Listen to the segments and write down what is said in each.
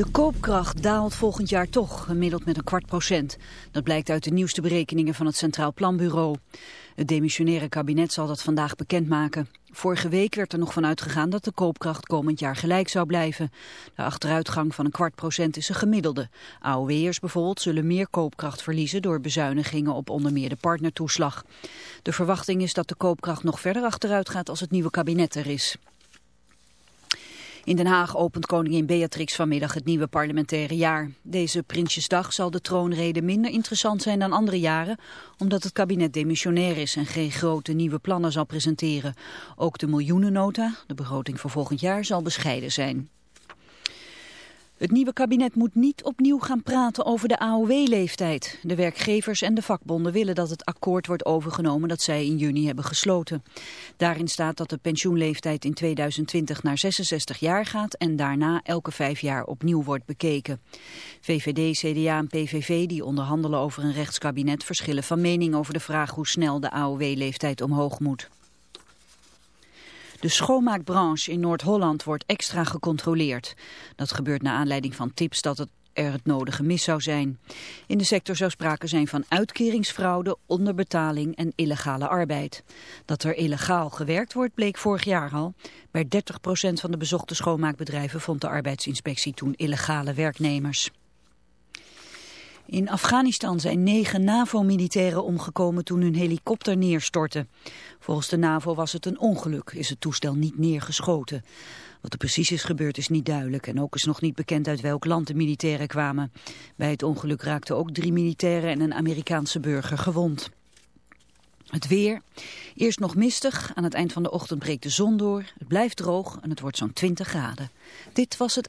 De koopkracht daalt volgend jaar toch, gemiddeld met een kwart procent. Dat blijkt uit de nieuwste berekeningen van het Centraal Planbureau. Het demissionaire kabinet zal dat vandaag bekendmaken. Vorige week werd er nog van uitgegaan dat de koopkracht komend jaar gelijk zou blijven. De achteruitgang van een kwart procent is een gemiddelde. AOW'ers bijvoorbeeld zullen meer koopkracht verliezen door bezuinigingen op onder meer de partnertoeslag. De verwachting is dat de koopkracht nog verder achteruit gaat als het nieuwe kabinet er is. In Den Haag opent koningin Beatrix vanmiddag het nieuwe parlementaire jaar. Deze Prinsjesdag zal de troonrede minder interessant zijn dan andere jaren, omdat het kabinet demissionair is en geen grote nieuwe plannen zal presenteren. Ook de miljoenennota, de begroting voor volgend jaar, zal bescheiden zijn. Het nieuwe kabinet moet niet opnieuw gaan praten over de AOW-leeftijd. De werkgevers en de vakbonden willen dat het akkoord wordt overgenomen dat zij in juni hebben gesloten. Daarin staat dat de pensioenleeftijd in 2020 naar 66 jaar gaat en daarna elke vijf jaar opnieuw wordt bekeken. VVD, CDA en PVV die onderhandelen over een rechtskabinet verschillen van mening over de vraag hoe snel de AOW-leeftijd omhoog moet. De schoonmaakbranche in Noord-Holland wordt extra gecontroleerd. Dat gebeurt naar aanleiding van tips dat het er het nodige mis zou zijn. In de sector zou sprake zijn van uitkeringsfraude, onderbetaling en illegale arbeid. Dat er illegaal gewerkt wordt bleek vorig jaar al. Bij 30% van de bezochte schoonmaakbedrijven vond de arbeidsinspectie toen illegale werknemers. In Afghanistan zijn negen NAVO-militairen omgekomen toen hun helikopter neerstortte. Volgens de NAVO was het een ongeluk, is het toestel niet neergeschoten. Wat er precies is gebeurd is niet duidelijk en ook is nog niet bekend uit welk land de militairen kwamen. Bij het ongeluk raakten ook drie militairen en een Amerikaanse burger gewond. Het weer. Eerst nog mistig. Aan het eind van de ochtend breekt de zon door. Het blijft droog en het wordt zo'n 20 graden. Dit was het...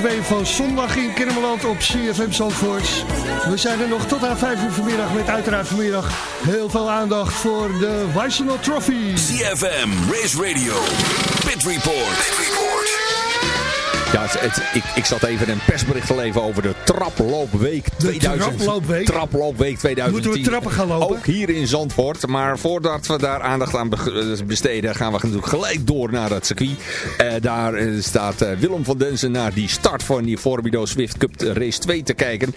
2 van Zondag in Kennemerland op CFM Zandvoort. We zijn er nog tot aan 5 uur vanmiddag met uiteraard vanmiddag heel veel aandacht voor de Weissenal Trophy. CFM, Race Radio, Pit Report. Ja, het, het- ik, ik zat even een persbericht te leven over de traploopweek 2000. traploopweek? Traploopweek 2010. Moeten we trappen gaan lopen? Ook hier in Zandvoort. Maar voordat we daar aandacht aan eh, besteden, gaan we natuurlijk gelijk door naar het circuit. Eh, daar eh, staat Willem van Densen naar die start van die Formido Swift Cup Race 2 te kijken.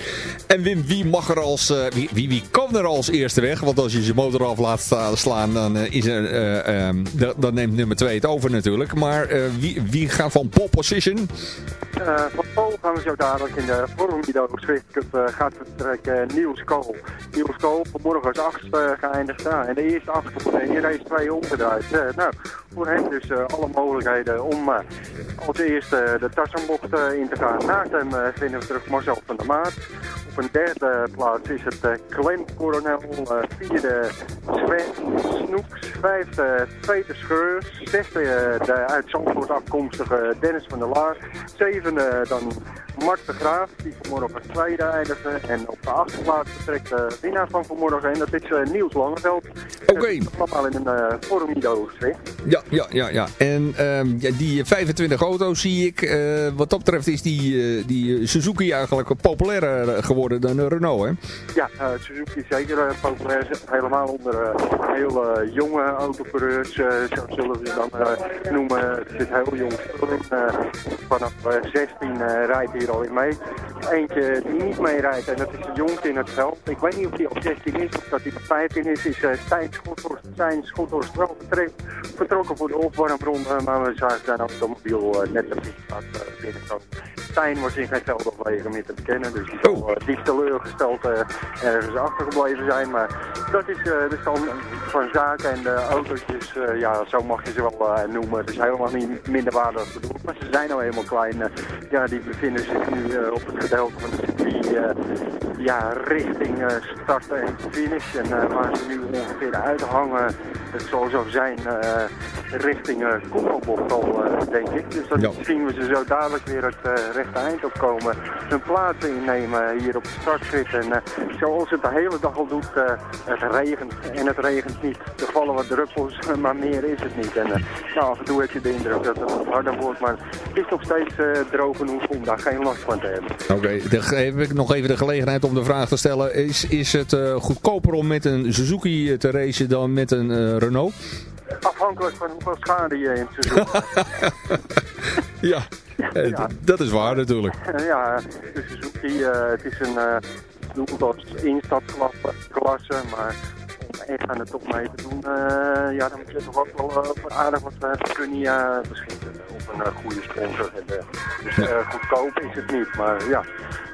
En Wim, wie mag er als, wie, wie, wie kan er als eerste weg? Want als je je motor af laat slaan, dan, is er, eh, ehm, dan- neemt nummer 2 het over natuurlijk. Maar wie, wie gaat van pole position? uh, gaan we zo dadelijk in de Formido Cup uh, gaat vertrekken Niels Kool. Niels Kool vanmorgen als achtste geëindigd. Ja, en de eerste achtste in die race twee omgedraaid. Eh, nou, voor hem dus eh, alle mogelijkheden om eh, als eerste de Tassenbocht in te gaan. Naast hem vinden we terug Marcel van der Maat. Op een derde plaats is het uh, Clem Coronel. Vierde Sven Snoeks. Vijfde Peter Scheurs. Zesde de uit Zandvoort afkomstige Dennis van der Laar. Zevende dan Mart de Graaf, die vanmorgen als tweede eindigde. En op de achtste plaats vertrekt de winnaar van vanmorgen. En dat is uh, Niels Langeveld. Oké. Allemaal in een uh, Formido Swift. Ja, ja, ja, ja. En um, ja, die 25 auto's zie ik. Uh, wat dat betreft is die, uh, die Suzuki eigenlijk populairder geworden dan Renault, hè? Ja, Suzuki is zeker populair. Helemaal onder hele jonge autocoureurs, zo zullen we ze dan noemen. Het zit heel jong vanaf uh, 16 uh, hier al in mee. Eentje die niet mee rijdt, en dat is de jongste in het veld. Ik weet niet of die op 16 is of dat hij op 15 is, is uh, Stijn Schothorst. Stijn Schothorst vertrokken voor de opwarmronde, maar we zagen zijn automobiel uh, net de fietsplaat uh, binnenkomen. Stijn was in geen veld wegen meer te bekennen, dus die zal uh, diep teleurgesteld uh, ergens achtergebleven zijn. Maar dat is uh, de stand van zaken en de autootjes, ja, zo mag je ze wel noemen. Het is helemaal niet minder waardig bedoeld, maar ze zijn nou eenmaal klein. Ja, die bevinden zich nu op het gedeelte van de circuit, ja, richting uh, start en finish. En uh, waar ze nu ongeveer uithangen, het zal zo zijn uh, richting uh, al, denk ik. Dus dan Ja. zien we ze zo dadelijk weer het rechte eind opkomen. Hun plaatsen innemen hier op de startgrid. En uh, zoals het de hele dag al doet, uh, het regent en het regent niet. Er vallen wat druppels, maar meer is het niet. En nou, af en toe heb je de indruk dat het harder wordt. Maar het is nog steeds droog genoeg om daar geen last van te hebben. Oké, dan heb ik nog even de gelegenheid om de vraag te stellen. Is, is het goedkoper om met een Suzuki te racen dan met een Renault? Afhankelijk van hoeveel schade je in het seizoen ja. Uh, Ja. dat is waar natuurlijk. ja, de Suzuki, uh, het is een uh, als instapklasse, maar om echt aan de top mee te doen, uh, ja, dan moet je toch ook wel uh, voor aardig wat uh, kunnen beschikken. Of een goede sponsor hebben. Dus goedkoop is het niet, maar ja,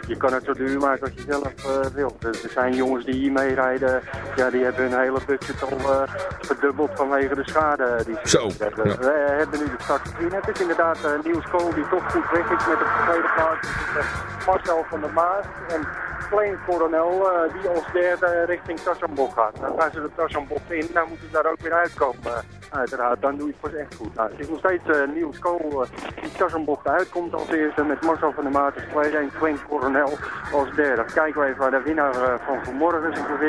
je kan het zo duur maken als je zelf uh, wilt. Dus er zijn jongens die hier meerijden, ja, die hebben hun hele budget al uh, verdubbeld vanwege de schade die ze Zo, hebben. ja. We hebben nu de start gezien. Het is inderdaad Niels Kool die toch goed weg is met de tweede plaats. Dus, Marcel van der Maas en Klein Coronel die als derde richting Tassenbok gaat. Dan gaan ze de Tassenbok in, dan moeten ze daar ook weer uitkomen. Uiteraard, dan doe je het pas echt goed. Nou, het is nog steeds uh, Niels Kool die Tassenbocht uitkomt als eerste met Marcel van der Maas als tweede en Coronel als derde. Kijken we even waar de winnaar uh, van vanmorgen zich. Uh,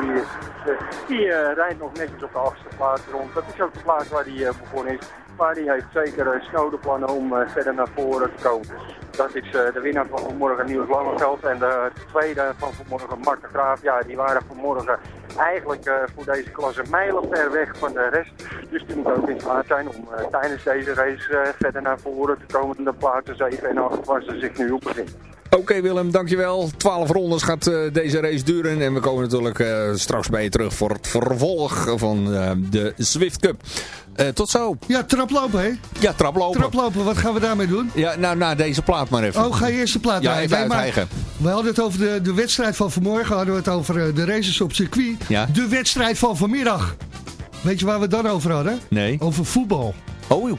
die uh, die uh, rijdt nog netjes op de achtste plaats rond. Dat is ook de plaats waar hij begonnen is. Maar die heeft zeker snode plannen om verder naar voren te komen. Dat is de winnaar van vanmorgen Niels Langeveld. En de tweede van vanmorgen Mark de Graaf. Ja, die waren vanmorgen eigenlijk uh, voor deze klasse mijlen ver weg van de rest. Dus die moet ook in staat zijn om uh, tijdens deze race uh, verder naar voren te komen. De plaatsen 7 en 8 waar ze zich nu op bevinden. Oké okay, Willem, dankjewel. 12 rondes gaat uh, deze race duren. En we komen natuurlijk uh, straks bij je terug voor het vervolg van uh, de Swift Cup. Uh, tot zo. Ja, traplopen hè? Ja, traplopen. Traplopen, wat gaan we daarmee doen? Ja, nou, na deze plaat maar even. Oh, ga je eerst de plaat Ja, even uitreigen. We hadden het over de, de wedstrijd van vanmorgen, hadden we het over de races op circuit. Ja. De wedstrijd van vanmiddag. Weet je waar we het dan over hadden? Nee. Over voetbal. Oh.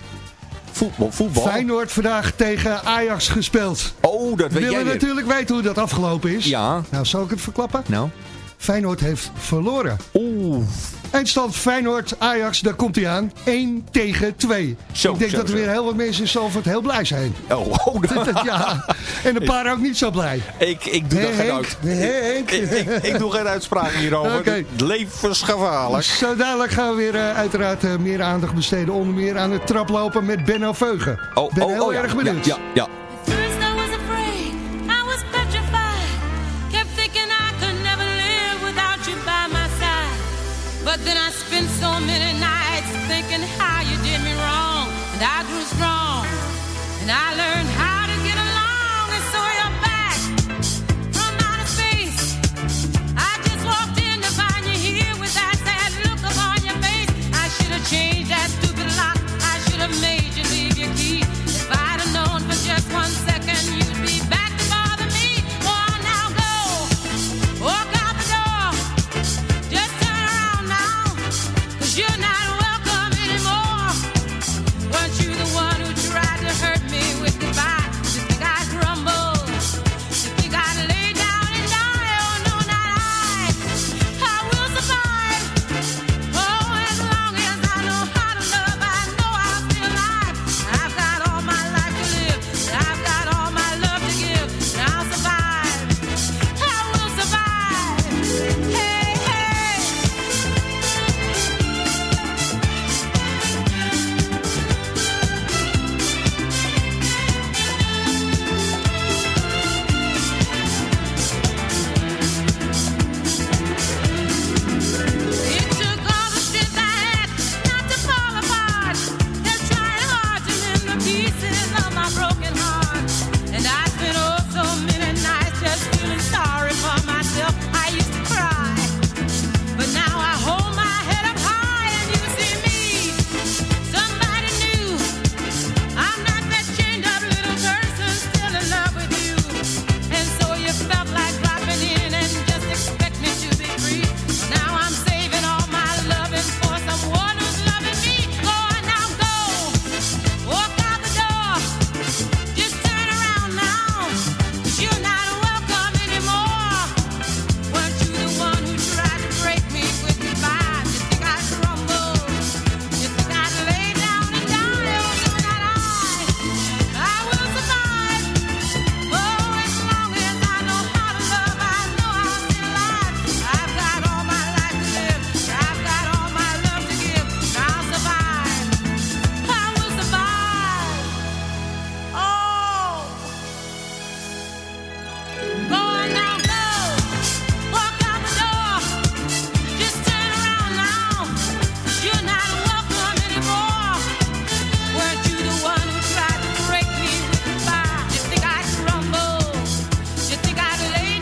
Voetbal, voetbal. Feyenoord vandaag tegen Ajax gespeeld. Oh, dat weet We jij willen weer. natuurlijk weten hoe dat afgelopen is. Ja. Nou, zal ik het verklappen? Nou. Feyenoord heeft verloren. Oeh. Eindstand Feyenoord, Ajax, daar komt hij aan. 1 tegen 2. Zo, Ik denk zo, dat er weer heel wat mensen in Zalvoort heel blij zijn. Oh, oh ja, en een paar ook niet zo blij. ik, ik doe daar geen uit. Ik, ik, ik doe geen uitspraak hierover. Oké. Levensgevaarlijk. Zo dadelijk gaan we weer eh, uiteraard eh, meer aandacht besteden. Onder meer aan het traplopen met Benno Veugen. Oh, ben oh, heel oh, ja. erg benieuwd. Ja, ja, But then I spent so many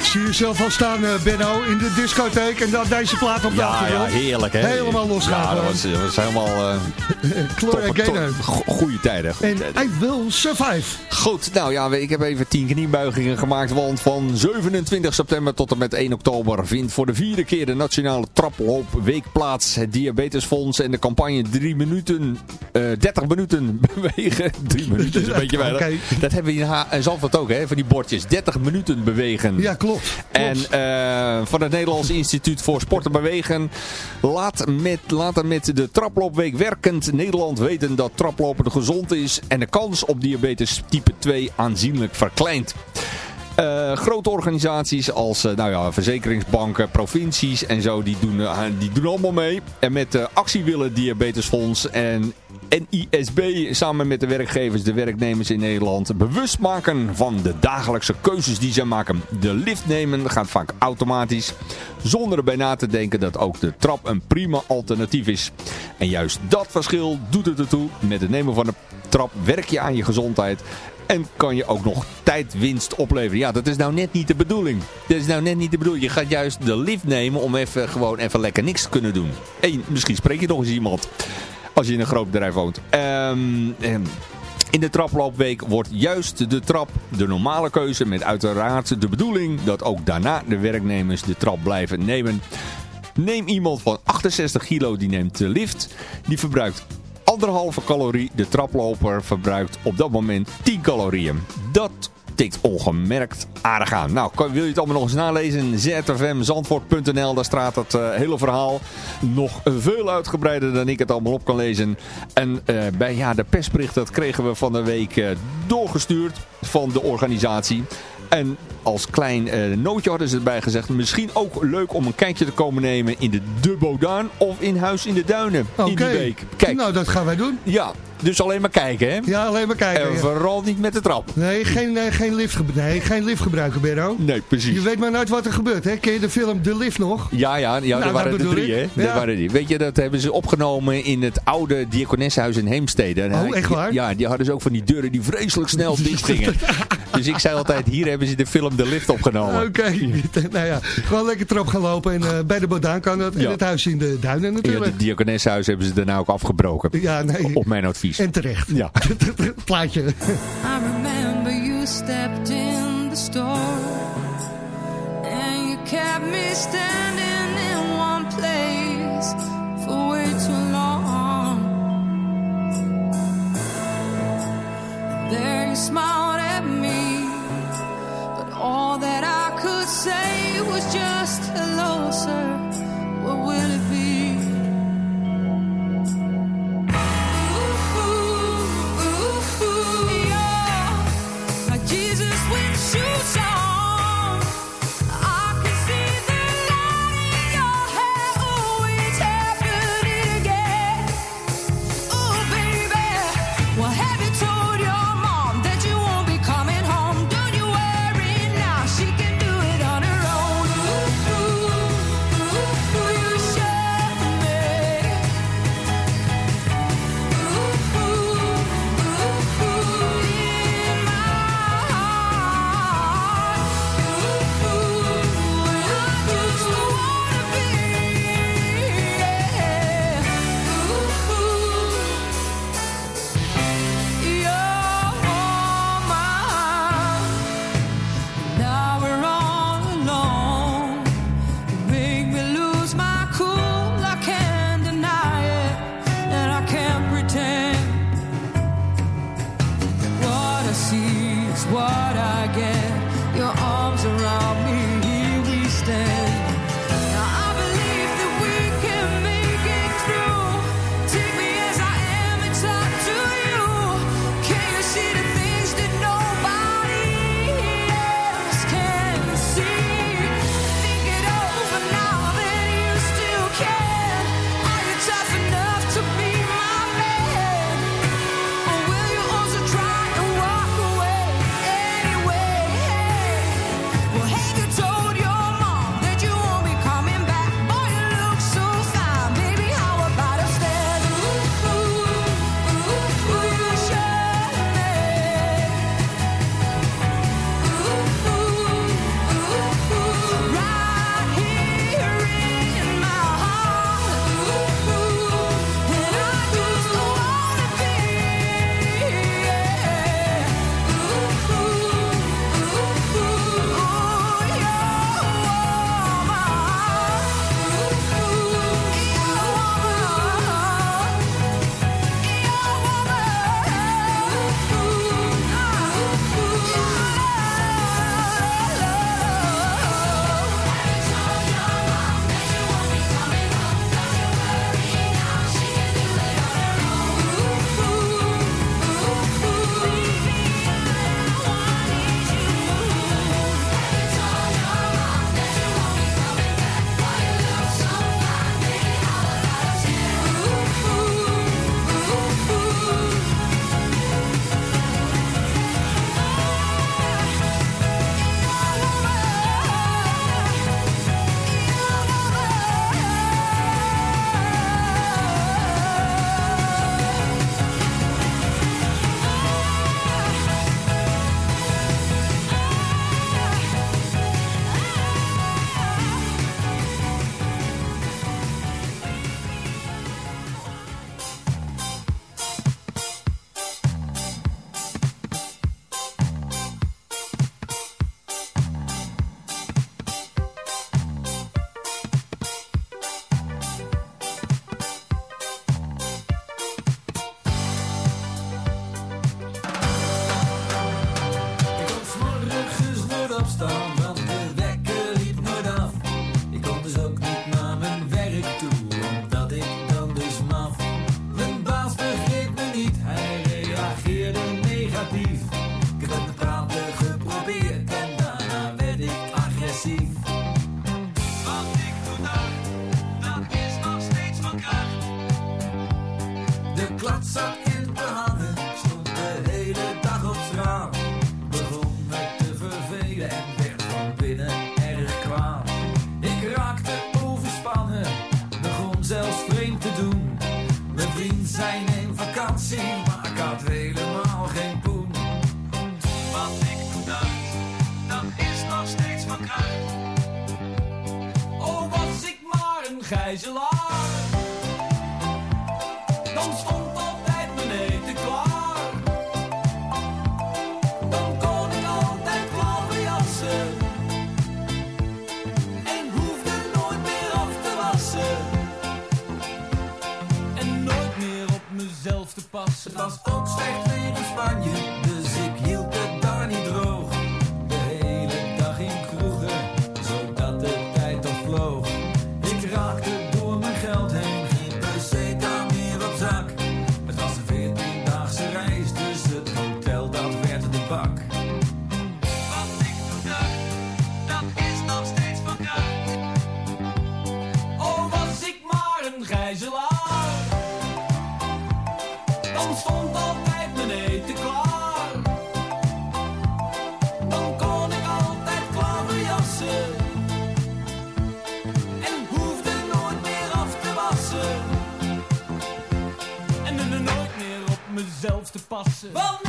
Zie je zelf al staan, eh, Benno, in de discotheek en dan deze plaat op de Ja, ja, heerlijk hè. Helemaal losgaan Ja, dat was, dat was helemaal uh, Gloria Gaynor. goede tijden. En. I Will Survive. Goed, nou ja, ik heb even 10 kniebuigingen gemaakt. Want van 27 september tot en met 1 oktober vindt voor de vierde keer de Nationale Traploopweek plaats. Het Diabetesfonds en de campagne 3 minuten, eh 30 minuten bewegen. 3 minuten is een beetje weinig. Dat hebben we in, in Zandvoort ook, hè, van die bordjes. 30 minuten bewegen. Ja, klopt. En klopt. eh, van het Nederlands Instituut voor Sport en Bewegen laat met, laten met de traploopweek werkend Nederland weten dat traplopen gezond is en de kans op diabetes type 2 aanzienlijk verkleint. Eh, grote organisaties als eh, nou ja, verzekeringsbanken, provincies en zo, die doen, die doen allemaal mee. En met de Actiewillen Diabetesfonds en NISB samen met de werkgevers, de werknemers in Nederland bewust maken van de dagelijkse keuzes die ze maken. De lift nemen gaat vaak automatisch, zonder erbij na te denken dat ook de trap een prima alternatief is. En juist dat verschil doet het ertoe. Met het nemen van de trap werk je aan je gezondheid en kan je ook nog tijdwinst opleveren. Ja, dat is nou net niet de bedoeling. Dat is nou net niet de bedoeling. Je gaat juist de lift nemen om even gewoon even lekker niks te kunnen doen. En misschien spreek je nog eens iemand. Als je in een groot bedrijf woont. Ehm, ehm, in de traploopweek wordt juist de trap de normale keuze. Met uiteraard de bedoeling dat ook daarna de werknemers de trap blijven nemen. Neem iemand van 68 kilo die neemt de lift. Die verbruikt anderhalve calorie. De traploper verbruikt op dat moment 10 calorieën. Dat tikt ongemerkt aardig aan. Nou, wil je het allemaal nog eens nalezen? zfmzandvoort.nl, daar staat het eh, hele verhaal nog veel uitgebreider dan ik het allemaal op kan lezen. En eh, bij ja, de persbericht, dat kregen we van de week eh, doorgestuurd van de organisatie. En als klein eh, nootje hadden ze erbij gezegd, misschien ook leuk om een kijkje te komen nemen in de De Bodaan of in Huis in de Duinen in die week. Kijk, Nou, dat gaan wij doen. ja, dus alleen maar kijken hè. Ja, alleen maar kijken. En ja. vooral niet met de trap. Nee, geen, eh, geen, lift, nee, geen lift gebruiken, Benno. Nee, precies. Je weet maar nooit wat er gebeurt, hè? Ken je de film De Lift nog? Ja, ja, ja Nou, er waren er bedoel drie, hè? Ja. Waren die. Weet je, dat hebben ze opgenomen in het oude diakonessenhuis in Heemstede. En Oh, hij- echt waar? Ja, die hadden ze ook van die deuren die vreselijk snel dicht gingen. dus ik zei altijd, hier hebben ze de film De Lift opgenomen. Oké, nou ja, gewoon lekker trap gaan lopen. En eh, bij de Bodaan kan dat. En Ja. het huis in de duinen Ja, natuurlijk. het diakonessenhuis hebben ze daarna ook afgebroken. Ja, nee. Op mijn advies. En terecht. Ja. Plaatje. I remember you stepped in the store and you kept me standing in one place for way too long. There you smiled at me, but all that I could say was just hello, sir. Gijzelaar. Dan stond altijd mijn eten klaar. Dan kon ik altijd klaverjassen. En hoefde nooit meer af te wassen. En nooit meer op mezelf te passen. Mezelf te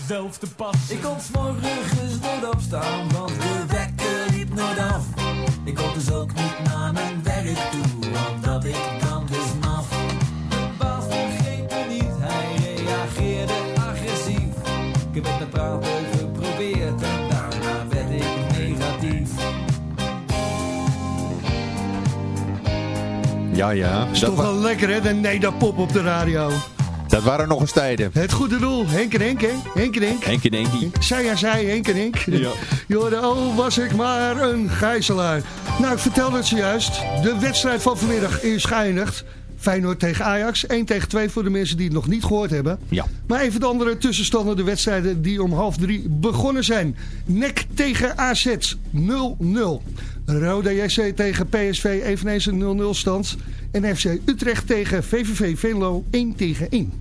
mezelf te passen. Ik kon 's morgens nooit opstaan, want de wekker liep nooit af. Ik kon dus ook niet naar mijn werk toe, omdat ik dan dus maf. Mijn baas begreep me niet, hij reageerde agressief. Ik heb het met praten geprobeerd en daarna werd ik negatief. Ja, ja. Is Dat, toch wel lekker hè, de Nederpop op de radio. Dat waren nog eens tijden. Het goede doel, Henk en Henk hè, Henk en Henk. Henk en Henkie. Zij ja, zij, Henk en Henk. Ja. Jorden, oh, was ik maar een gijzelaar. Nou, ik vertelde het zojuist. De wedstrijd van vanmiddag is geëindigd. Feyenoord tegen Ajax. 1 tegen 2 voor de mensen die het nog niet gehoord hebben. Ja. Maar even de andere tussenstanden. De wedstrijden die om half drie begonnen zijn. NEC tegen AZ 0-0. Roda JC tegen PSV eveneens een 0-0 stand. En FC Utrecht tegen VVV Venlo 1 tegen 1.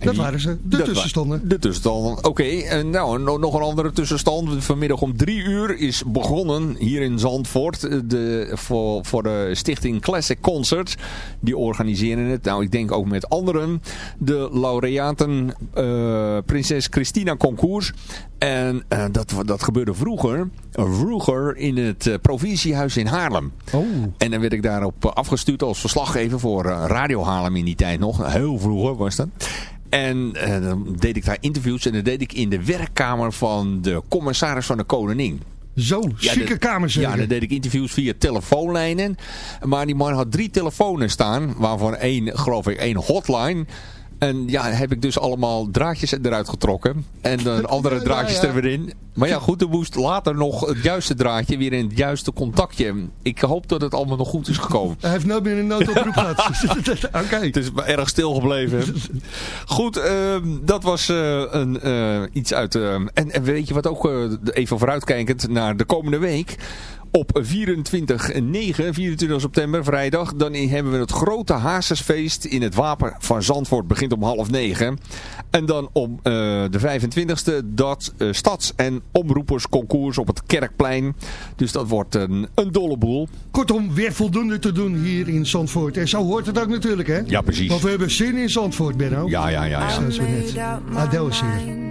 Dat die- waren ze, de tussenstanden. De tussenstanden. Oké, en nou, no- nog een andere tussenstand. Vanmiddag om drie uur is begonnen hier in Zandvoort. eh, De, voor, voor de stichting Classic Concerts. Die organiseren het. Nou, ik denk ook met anderen. De laureaten eh, Prinses Christina Concours. En eh, dat, dat gebeurde vroeger. Vroeger in het eh, provinciehuis in Haarlem. Oh. En dan werd ik daarop afgestuurd als verslaggever voor Radio Haarlem in die tijd nog. Heel vroeger was dat. En eh, dan deed ik daar interviews en dat deed ik in de werkkamer van de commissaris van de koningin. Zo, Ja, dat- kamers. Ja, dan deed ik interviews via telefoonlijnen. Maar die man had drie telefoons staan, waarvan één, geloof ik, één hotline. En ja, heb ik dus allemaal draadjes eruit getrokken. En dan andere draadjes ja. er weer in. Maar ja, goed, er moest later nog het juiste draadje weer in het juiste contactje. Ik hoop dat het allemaal nog goed is gekomen. Hij heeft nooit meer een noodoproep gehad. Oké. Het is erg stil gebleven. Goed, ehm, dat was eh, een, eh, iets uit... ehm, en, en weet je wat ook, eh, even vooruitkijkend naar de komende week... Op 24 9, 24 september, vrijdag, dan hebben we het grote Hazesfeest in het Wapen van Zandvoort. Begint om half negen. En dan om eh, de 25e dat eh, stads- en omroepersconcours op het Kerkplein. Dus dat wordt een, een dolle boel. Kortom, weer voldoende te doen hier in Zandvoort. En zo hoort het ook natuurlijk, hè? Ja, precies. Want we hebben zin in Zandvoort, Benno. Ja, ja, ja. ja. Adele is hier.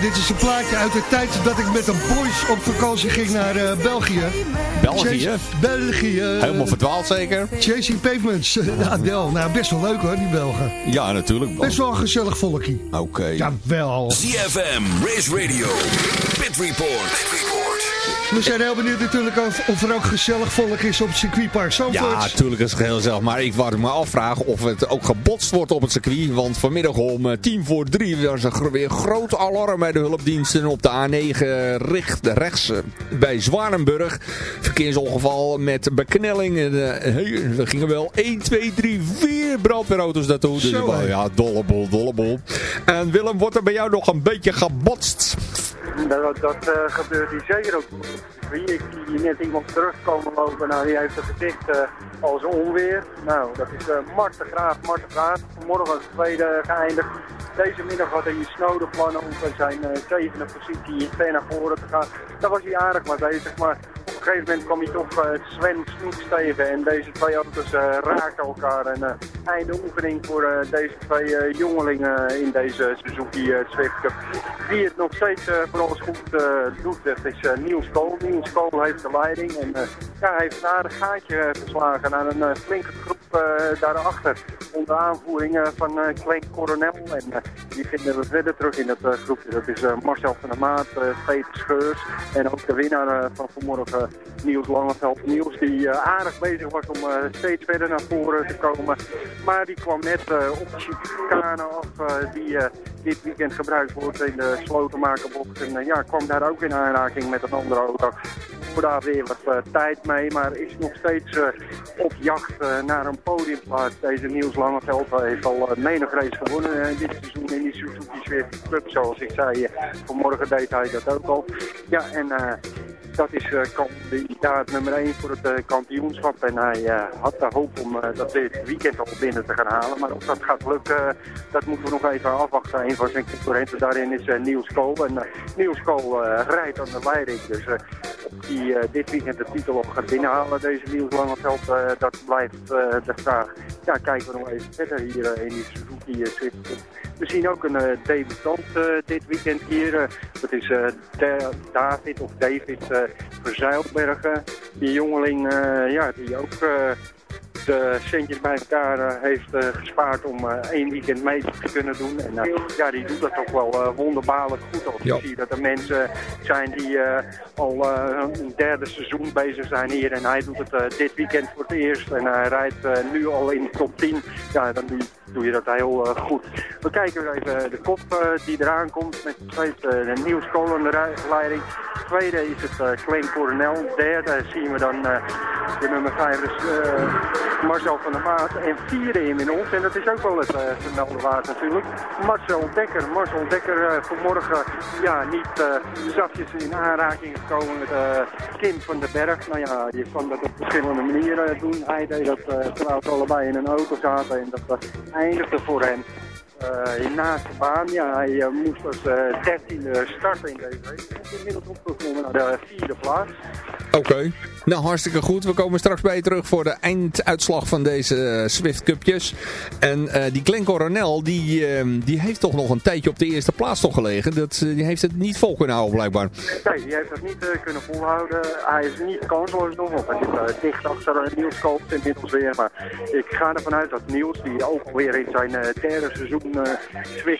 Dit is een plaatje uit de tijd dat ik met de boys op vakantie ging naar eh, België. België? Chase- België. Helemaal verdwaald zeker? Chasing Pavements, de Adele. Nou, best wel leuk hoor, die Belgen. Ja, natuurlijk. Best wel een gezellig volkje. Oké. Jawel. ZFM, Race Radio, Pit Report. We zijn heel benieuwd natuurlijk of, of er ook gezellig volk is op het circuitpark Ja, Zandvoort. natuurlijk is het geheel zelf. Maar ik wou me afvragen of het ook gebotst wordt op het circuit. Want vanmiddag om eh, tien voor drie was er weer groot alarm bij de hulpdiensten op de A9 richt, rechts eh, bij Zwanenburg. Verkeersongeval met beknelling. En, eh, er gingen wel 1, 2, 3, 4 brandweerauto's naartoe. Dus Zo, hé. ja, dollebol, dollebol. En Willem, wordt er bij jou nog een beetje gebotst? Dat, dat eh, gebeurt hier zeker ook. Ik zie hier net iemand terugkomen lopen. Nou, die heeft het gezicht eh, als onweer. Nou, dat is uh, Mart de Graaf. Mart de Graaf. Vanmorgen het tweede geëindigd. Deze middag had hij snode plannen om van zijn uh, zevende positie ver naar voren te gaan. Daar was hij aardig mee bezig. Maar op een gegeven moment kwam hij toch eh, Sven Snoeks tegen. En deze twee auto's eh, raken elkaar. En uh, einde oefening voor eh, deze twee eh, jongelingen in deze Suzuki eh, Swift Cup. Wie het nog steeds eh, voor alles goed eh, doet, dat is eh, Niels Kool. Kool heeft de leiding. En eh, ja, heeft een aardig gaatje eh, geslagen aan een eh, flinke groep eh, daarachter. Onder aanvoering eh, van uh, Clank Coronel. En eh, die vinden we verder terug in het eh, groepje. Dat is eh, Marcel van der Maat, eh, Peter Scheurs en ook de winnaar eh, van vanmorgen, Niels Langeveld. Niels die eh, aardig bezig was om eh, steeds verder naar voren te komen. Maar die kwam net eh, op de eh, die eh, dit weekend gebruikt wordt in de slotenmakerbox. En eh, ja, kwam daar ook in aanraking met een andere auto. Voor daar weer wat tijd mee, maar is nog steeds op jacht naar een podiumplaats. Deze Niels Langeveld heeft al menig race gewonnen eh, dit seizoen in die Suzuki Swift Cup, zoals ik zei. vanmorgen deed hij dat ook al. Ja, en dat is eh, kandidaat nummer 1 voor het eh, kampioenschap. En hij eh, had de hoop om dat dit weekend al binnen te gaan halen. Maar of dat gaat lukken, dat moeten we nog even afwachten. Een van zijn concurrenten daarin is Niels Kool. En Niels Kool rijdt aan de leiding. Dus die dit weekend de titel op gaat binnenhalen, deze Niels Langeveld, dat blijft de vraag. Ja, kijken we nog even verder hier in die Suzuki Swift. We zien ook een debutant dit weekend hier. eh, dat is Da- David of David Verzeilbergen. Die jongeling eh, ja, die ook eh, de centjes bij elkaar eh, heeft eh, gespaard om eh, één weekend mee te kunnen doen. En ja, die doet dat toch wel wonderbaarlijk goed. Als je ziet dat er mensen zijn die al een derde seizoen bezig zijn hier. En hij doet het dit weekend voor het eerst. En hij rijdt nu al in de top 10. Ja, dan doe, doe je dat heel goed. We kijken even de kop die eraan komt. Met steeds de Niels Kool aan de rij- leiding. Tweede is het Clem Coronel. Derde zien we dan de nummer 5 is eh, Marcel van der Maat. En vierde inmiddels, en dat is ook wel het uh, waard natuurlijk, Marcel Dekker. Marcel Dekker uh, vanmorgen ja, niet uh, zachtjes in aanraking gekomen met Kim van den Berg. Nou ja, je kan dat op verschillende manieren doen. Hij deed dat terwijl ze allebei in een auto zaten en dat eindigde voor hem. Uh, naast de baan, ja, hij uh, moest als uh, dertiende starten in deze race. Inmiddels opgekomen naar de vierde plaats. Oké, okay. nou hartstikke goed. We komen straks bij je terug voor de einduitslag van deze Swift Cupjes. En die Glenn Coronel, die, uh, die heeft toch nog een tijdje op de eerste plaats toch gelegen. Dat, die heeft het niet vol kunnen houden blijkbaar. Nee, die heeft het niet kunnen volhouden. Hij is niet kansloos nog, want hij zit dicht achter Niels Koopt inmiddels weer. Maar ik ga ervan uit dat Niels, die ook alweer in zijn derde seizoen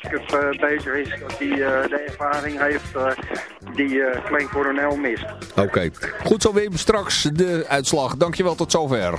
Cup uh, bezig is, dat hij de ervaring heeft uh, die Klein Coronel mist. Oké, goed zo weer straks de uitslag. Dankjewel tot zover.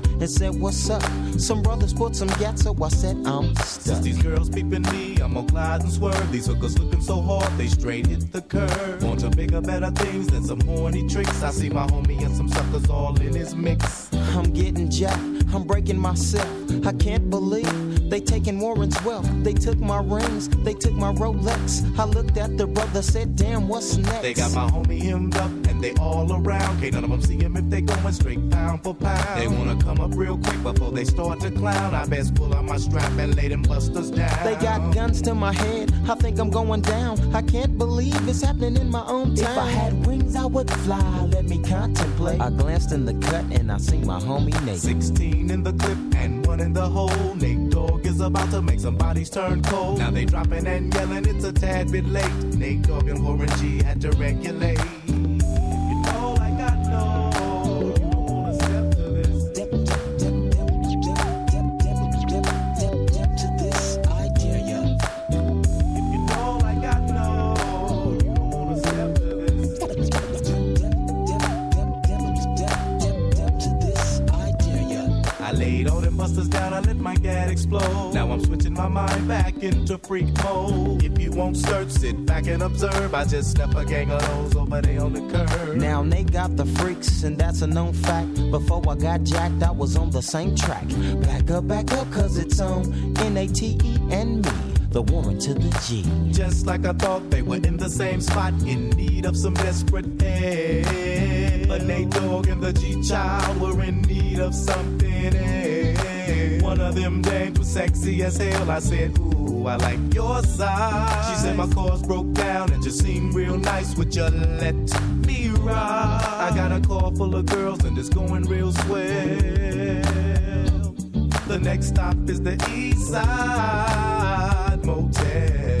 and said, what's up? Some brothers put some so I said, I'm stuck. Since these girls peeping me, I'm gonna glide and swerve. These hookers looking so hard, they straight hit the curve. Want to bigger, better things than some horny tricks. I see my homie and some suckers all in his mix. I'm getting jacked, I'm breaking myself. I can't believe they taking Warren's wealth. They took my rings, they took my Rolex. I looked at the brother, said, damn, what's next? They got my homie hemmed up and they all around. Can't none of them see him if they going straight pound for pound. They wanna come up real quick before they start to clown. I best pull out my strap and lay them busters down. They got guns to my head, I think I'm going down. I can't believe it's happening in my own town. If I had wings, I would fly. Let me contemplate. I glanced in the cut and I see my homie Nate. 16 in the clip and one in the hole. Nate Dogg is about to make some bodies turn cold. Now they dropping and yelling, it's a tad bit late. Nate Dogg and Warren G had to regulate. Back into freak mode. If you won't search, sit back and observe. I just left a gang of those over there on the curb. Now they got the freaks, and that's a known fact. Before I got jacked, I was on the same track. Back up, back up, cause it's on N-A-T-E and me. The woman to the G. Just like I thought they were in the same spot, in need of some desperate help. But Nate Dogg and the G Child were in need of something else. One of them dames was sexy as hell. I said, Ooh, I like your side. She said my car's broke down and just seemed real nice. Would you let me ride? I got a car full of girls and it's going real swell. The next stop is the East Side Motel.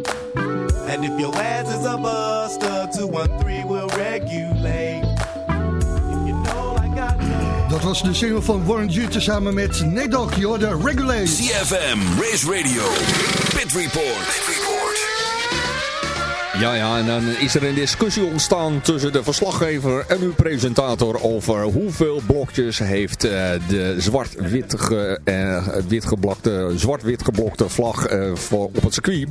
And if your ass is a buster, 213 will regulate. Dat was de single van Warren G samen met je hoorde Regulate. CFM, Race Radio, Pit Report. Ja, ja, en dan is er een discussie ontstaan tussen de verslaggever en uw presentator over hoeveel blokjes heeft eh, de zwart-wit ge, eh, wit geblokte, zwart-wit geblokte vlag eh, voor, op het circuit.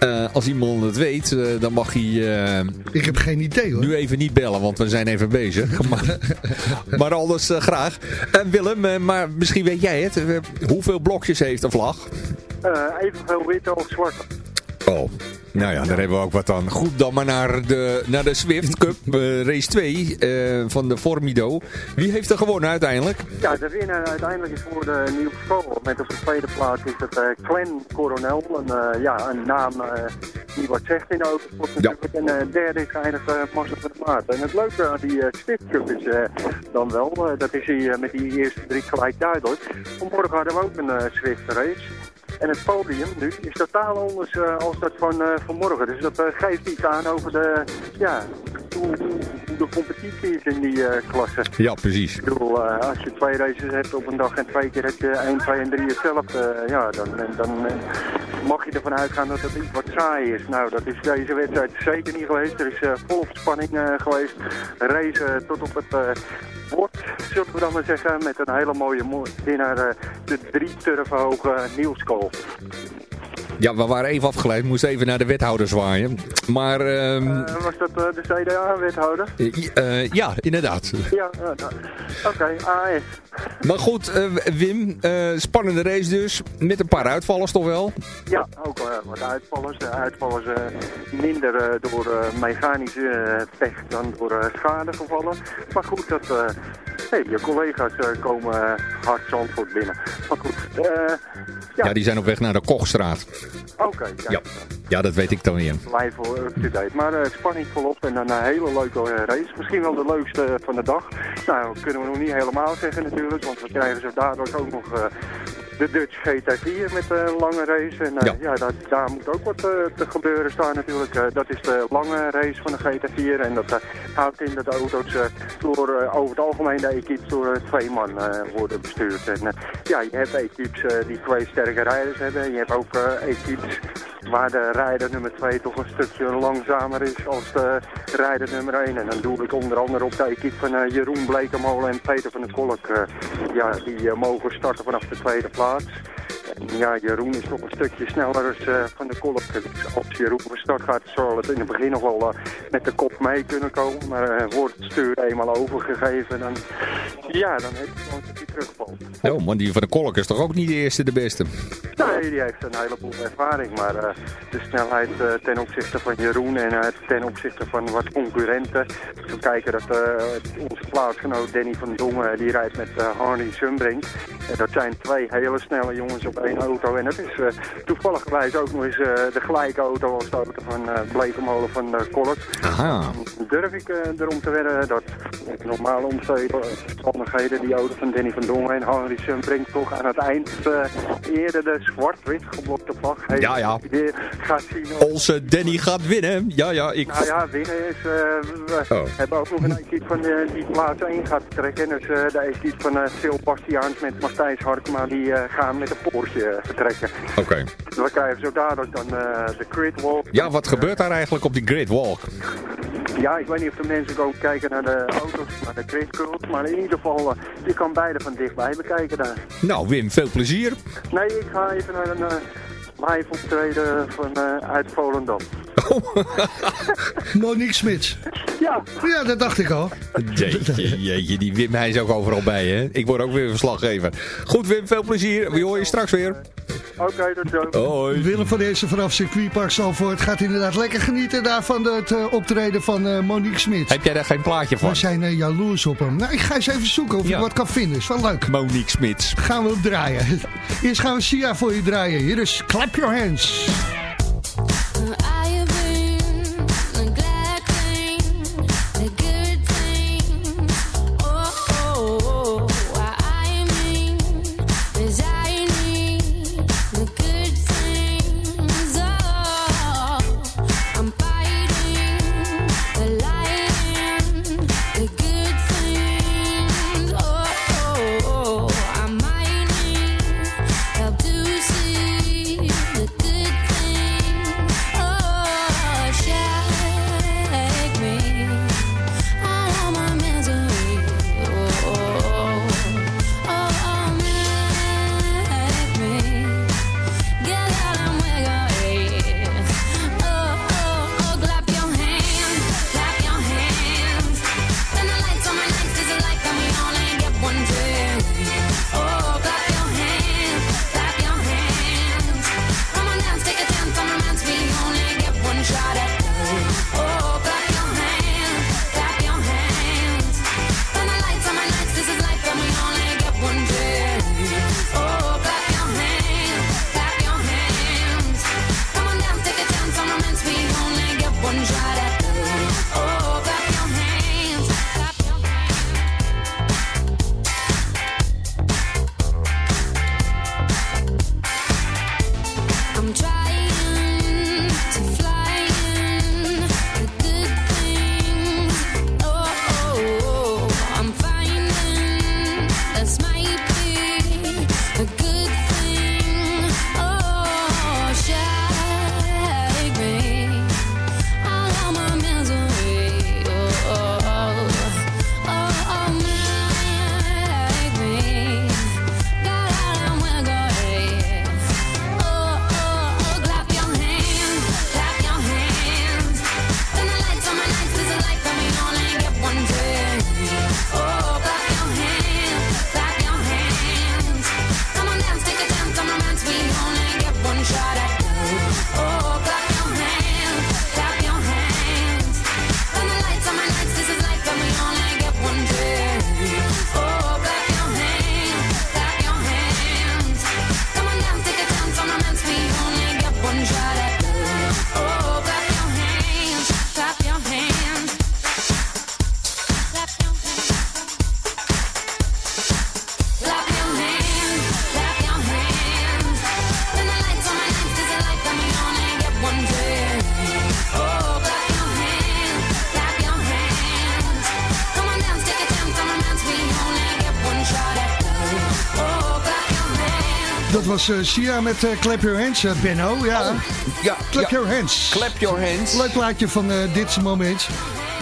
Eh, als iemand het weet, dan mag hij... Ik heb geen idee hoor. nu even niet bellen, want we zijn even bezig. maar, maar anders eh, graag. En Willem, maar misschien weet jij het. Hoeveel blokjes heeft een vlag? Eh, evenveel witte of zwarte. Nou ja, daar hebben we ook wat aan. Goed, dan maar naar de, naar de Swift Cup eh, race 2 eh, van de Formido. Wie heeft er gewonnen uiteindelijk? Ja, de winnaar uiteindelijk is voor de nieuw geval. Met op de tweede plaats is het eh Glenn Coronel. Een, ja, een naam die wat zegt in de autosport natuurlijk. En uh, derde is eindig uh, Marcel van der Maat. En het leuke aan die uh, Swift Cup is dan wel, dat is hier, met die eerste drie gelijk duidelijk. Vanmorgen hadden we ook een Swift race. En het podium nu is totaal anders eh, als dat van eh, vanmorgen. Dus dat eh, geeft iets aan over de, ja, hoe, hoe- de competitie is in die klasse. Ja, precies. Ik bedoel, als je twee races hebt op een dag en twee keer heb je 1, 2 en 3 hetzelfde, ja, dan, dan mag je ervan uitgaan dat het iets wat saai is. Nou, dat is deze wedstrijd zeker niet geweest. Er is eh, volop spanning eh, geweest. Racen tot op het eh, bord, zullen we dan maar zeggen, met een hele mooie mo- winnaar, de drie turven hoge Niels. Ja, we waren even afgeleid. We moesten even naar de wethouder zwaaien. Maar, ehm, Eh, was dat eh, de CDA-wethouder? eh, ja, inderdaad. Ja, oké, AS. Maar goed, Wim, spannende race dus. Met een paar uitvallers toch wel? Ja, ook wat uitvallers. De uitvallers minder door mechanische pech dan door schadegevallen. Maar goed, dat, hey, je collega's eh, komen eh, hard Zandvoort binnen. Maar goed, eh, Ja. die zijn op weg naar de Kochstraat. oké. ja. Ja, ja dat weet ik dan weer. Live voor up-to-date. Maar spanning volop en een hele leuke race. Misschien wel de leukste van de dag. Nou, kunnen we nog niet helemaal zeggen natuurlijk. Want we krijgen zo daardoor ook nog de Dutch GT4 met een lange race. En eh, ja, dat, daar moet ook wat eh, te gebeuren staan natuurlijk. Eh, dat is de lange race van de GT4. En dat houdt in dat de auto's door, over het algemeen de equipes door twee man worden bestuurd. En ja, je hebt equipes die twee sterke rijders hebben. Je hebt ook equipes waar de rijder nummer 2 toch een stukje langzamer is als de rijder nummer 1. En dan doe ik onder andere op de equipe van Jeroen Blekemolen en Peter van der Kolk. ja, die mogen starten vanaf de tweede plaats. cards ja, Jeroen is toch een stukje sneller als, eh, van de kolk. Als Jeroen van start gaat, zal het in het begin nog wel eh, met de kop mee kunnen komen. Maar eh, wordt het stuur eenmaal overgegeven, dan, ja, dan heeft hij gewoon hij terugvalt. Oh, man, die van de Kolk is toch ook niet de eerste de beste? Nee, die heeft een heleboel ervaring, maar de snelheid ten opzichte van Jeroen en ten opzichte van wat concurrenten. Als we kijken dat onze plaatsgenoot Danny van Dongen, die rijdt met Harley Sunbrink. En dat zijn twee hele snelle jongens op één auto. En dat is uh, toevallig wijze ook nog eens uh, de gelijke auto als de auto van uh, van uh. Aha. Durf ik erom te wedden dat normale omstandigheden die auto van Danny van Dongen en Harley Sunbrink toch aan het eind eerder de zwart-wit geblokte vlag heeft. Ja, ja. Gaat zien Onze Danny gaat winnen. Ja, ja. Ik... Nou ja, winnen is... we oh. hebben ook nog een equipe van die plaats 1 gaat trekken. Dus de equipe van Phil Bastiaans met Martijns Harkema die gaan met een Porsche uh, vertrekken. Oké. Okay. Dan krijgen ook dadelijk dan uh, de Grid Walk. Ja, wat gebeurt daar eigenlijk op die Grid Walk? Ja, ik weet niet of de mensen komen kijken naar de auto's, naar de Curls. Maar in ieder geval, je kan beide van dichtbij bekijken daar. Nou Wim, veel plezier. Nee, ik ga even naar een live optreden van, uh, uit Volendam. Oh. Monique Smits. Ja. Ja, dat dacht ik al. Jeetje, jeetje, die Wim, hij is ook overal bij, hè? Ik word ook weer verslaggever. Goed, Wim, veel plezier. We horen je straks weer. Oké, okay, tot zo. Hoi. Willem van deze vanaf circuitpark Zalvoort gaat inderdaad lekker genieten daar van het uh, optreden van uh, Monique Smits. Heb jij daar geen plaatje van? We zijn uh, jaloers op hem. Nou, ik ga eens even zoeken of ja. ik wat kan vinden. Is wel leuk. Monique Smits. Gaan we draaien. Eerst gaan we Sia voor je draaien. Hier is Clap Your Hands. was eh, Sia met eh, Clap Your Hands, eh, Benno. Ja. Oh, ja Clap. Your Hands. Clap Your Hands. Leuk plaatje van dit moment.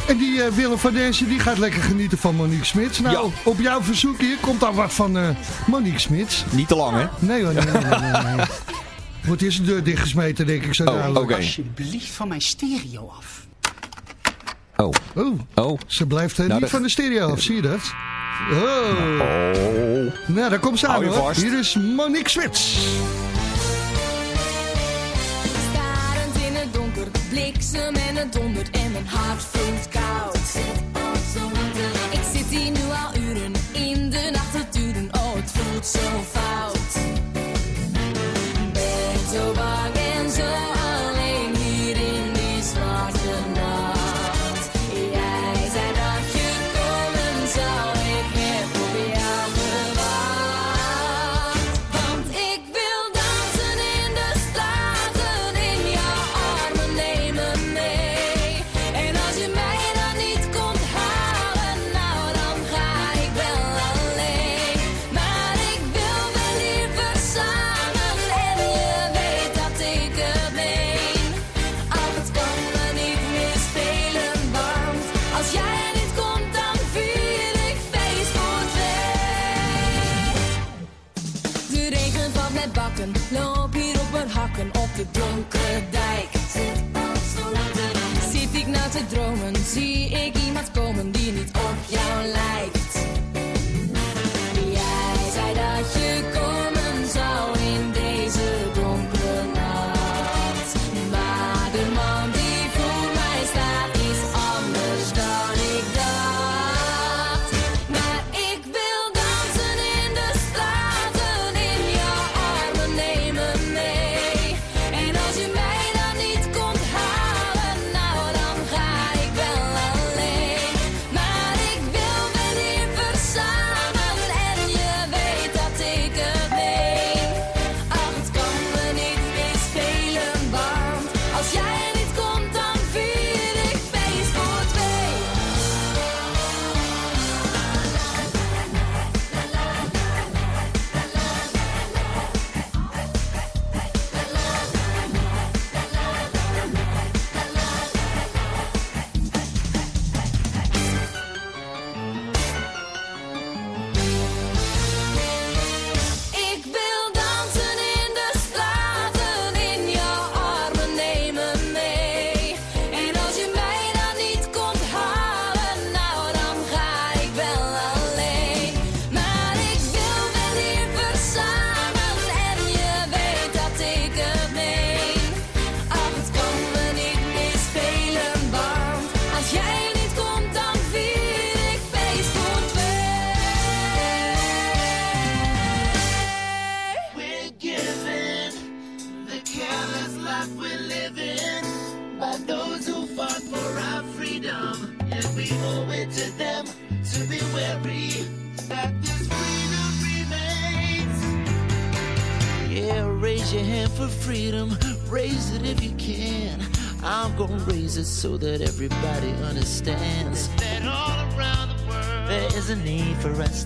En die uh, Willem van Densen die gaat lekker genieten van Monique Smits. Nou, op jouw verzoek hier komt dan wat van Monique Smits. Niet te lang, hè? Nee hoor, nee, nee, nee. Wordt eerst de deur dichtgesmeten, denk ik zo oh, dadelijk. Okay. Alsjeblieft van mijn stereo af. Oh. Oh, oh. ze blijft uh, niet van de stereo af, zie je dat? Oh. Nou, nou daar komt ze aan hoor. Hier is Monique Swits. Starend in het donker, bliksem en het dondert en mijn hart vult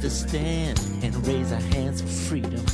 understand and raise our hands for freedom.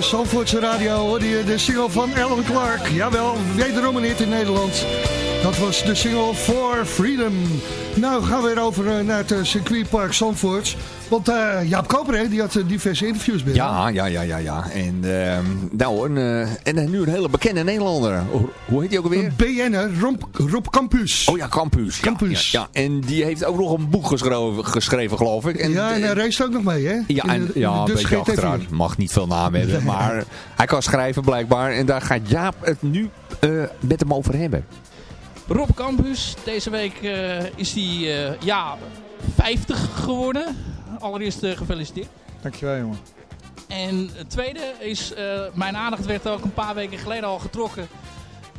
Zandvoortse radio hoorde je de single van Alan Clark. Jawel, wederom een hit in Nederland. Dat was de single For Freedom. Nou gaan we weer over eh, naar het uh, circuitpark Zandvoort. Want uh, Jaap Koper, hè, die had diverse interviews bij Ja, ja, ja, ja. ja. En, uh, nou, een, en nu een hele bekende Nederlander. Hoe heet die ook alweer? BN'er, Rob, Rob Campus. Oh ja, Campus. Campus. Ja, ja, en die heeft ook nog een boek geschreven, geschreven geloof ik. En, ja, en hij race ook nog mee, hè? Ja, en, de, ja een beetje achteruit. Mag niet veel naam hebben, maar hij kan schrijven blijkbaar. En daar gaat Jaap het nu met hem over hebben. Rob Campus, deze week uh, is hij uh, ja, 50 geworden. Allereerst uh, gefeliciteerd. Dankjewel jongen. En het tweede is, mijn aandacht werd ook een paar weken geleden al getrokken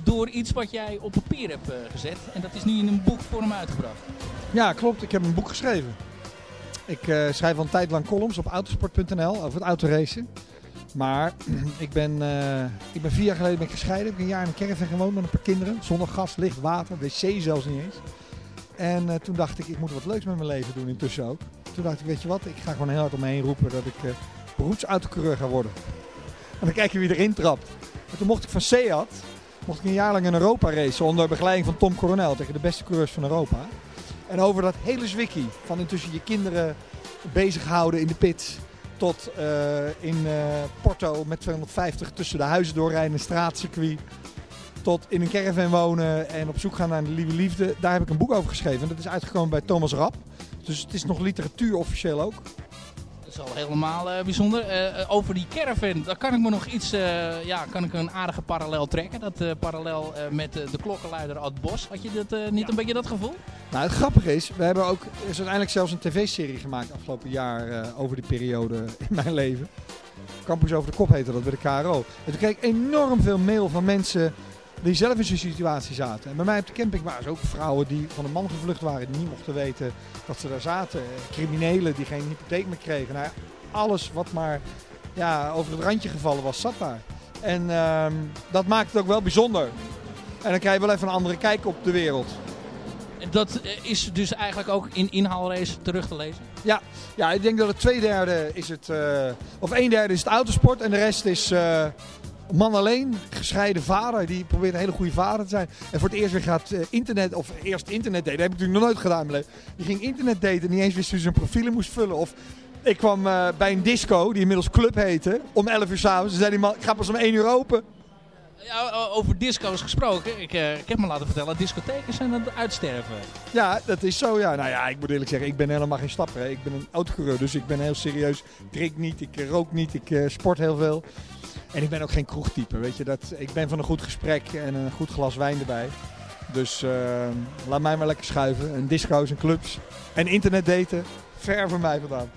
door iets wat jij op papier hebt gezet. En dat is nu in een boekvorm uitgebracht. Ja, klopt. Ik heb een boek geschreven. Ik schrijf al een tijd lang columns op autosport.nl over het autoracen. Maar ik ben, uh, ik ben vier jaar geleden ben gescheiden. Ik heb een jaar in een caravan gewoond met een paar kinderen. Zonder gas, licht, water, wc zelfs niet eens. En uh, toen dacht ik, ik moet wat leuks met mijn leven doen intussen ook. Toen dacht ik, weet je wat, ik ga gewoon heel hard om me heen roepen dat ik uh, ga worden. En dan kijk je wie erin trapt. En toen mocht ik van Seat, mocht ik een jaar lang in Europa racen onder begeleiding van Tom Coronel tegen de beste coureurs van Europa. En over dat hele zwikkie van intussen je kinderen bezighouden in de pits tot uh, in uh, Porto met 250 tussen de huizen doorrijden, straatcircuit. Tot in een caravan wonen en op zoek gaan naar de lieve liefde. Daar heb ik een boek over geschreven. Dat is uitgekomen bij Thomas Rapp. Dus het is nog literatuur officieel ook. Dat is al helemaal uh, bijzonder. over die caravan, daar kan ik me nog iets, ja, kan ik een aardige parallel trekken. Dat parallel met de klokkenluider uit Bos. Had je dat, niet ja. een beetje dat gevoel? Nou, het grappige is, we hebben ook is uiteindelijk zelfs een tv-serie gemaakt afgelopen jaar over die periode in mijn leven. Campus over de kop heette dat bij de KRO. En toen kreeg ik enorm veel mail van mensen die zelf in zo'n situatie zaten. En bij mij op de camping waren er ook vrouwen die van een man gevlucht waren, die niet mochten weten dat ze daar zaten. Criminelen die geen hypotheek meer kregen. Nou, alles wat maar ja, over het randje gevallen was, zat daar. En uh, dat maakt het ook wel bijzonder. En dan krijg je wel even een andere kijk op de wereld. Dat is dus eigenlijk ook in inhaalrace terug te lezen? Ja, ja ik denk dat het twee derde is het, uh, of een derde is het autosport en de rest is man alleen, gescheiden vader, die probeert een hele goede vader te zijn. En voor het eerst weer gaat uh, internet, of eerst internet daten, dat heb ik natuurlijk nog nooit gedaan in mijn leven. Die ging internet daten, niet eens wist hoe ze zijn profielen moest vullen. Of ik kwam bij een disco, die inmiddels club heette, om 11 uur s'avonds. Ze zei die man, ik ga pas om 1 uur open. Ja, over disco's gesproken. Ik, uh, ik heb me laten vertellen, discotheken zijn aan het uitsterven. Ja, dat is zo. Ja. Nou ja, ik moet eerlijk zeggen, ik ben helemaal geen stapper. Hè. Ik ben een autocoureur, dus ik ben heel serieus. Ik drink niet, ik rook niet, ik uh, sport heel veel. En ik ben ook geen kroegtype, weet je. Dat, ik ben van een goed gesprek en een goed glas wijn erbij. Dus uh, laat mij maar lekker schuiven. En disco's en clubs en internet daten, ver van mij vandaan.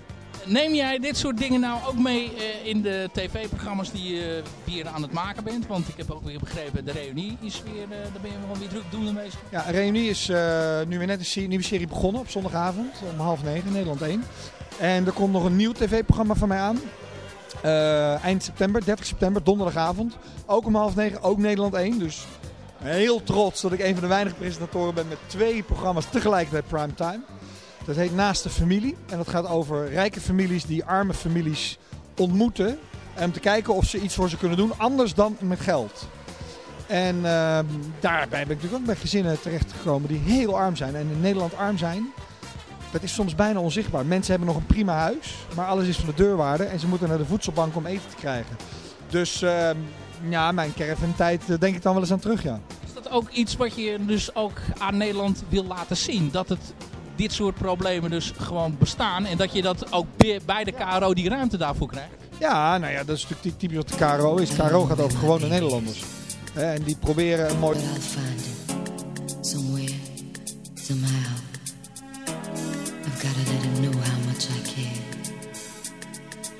Neem jij dit soort dingen nou ook mee uh, in de tv-programma's die je uh, weer aan het maken bent? Want ik heb ook weer begrepen, de reunie is weer, uh, daar ben je wel weer druk doen mee. Ja, reunie is nu weer net een serie, nieuwe serie begonnen op zondagavond om half negen, Nederland 1. En er komt nog een nieuw tv-programma van mij aan. Eind september, 30 september, donderdagavond. Ook om half negen, ook Nederland 1. Dus heel trots dat ik een van de weinige presentatoren ben met twee programma's tegelijkertijd primetime. Dat heet Naast de Familie. En dat gaat over rijke families die arme families ontmoeten. En om te kijken of ze iets voor ze kunnen doen, anders dan met geld. En uh, daarbij ben ik natuurlijk ook bij gezinnen terechtgekomen die heel arm zijn. En in Nederland arm zijn, dat is soms bijna onzichtbaar. Mensen hebben nog een prima huis, maar alles is van de deurwaarde. En ze moeten naar de voedselbank om eten te krijgen. Dus uh, ja, mijn caravan-tijd denk ik dan wel eens aan terug, ja. Is dat ook iets wat je dus ook aan Nederland wil laten zien? Dat het dit soort problemen dus gewoon bestaan. En dat je dat ook bij de KRO die ruimte daarvoor krijgt. Ja, nou ja, dat is natuurlijk typisch wat de KRO is. De KRO gaat over gewone Nederlanders. En die proberen een mooi...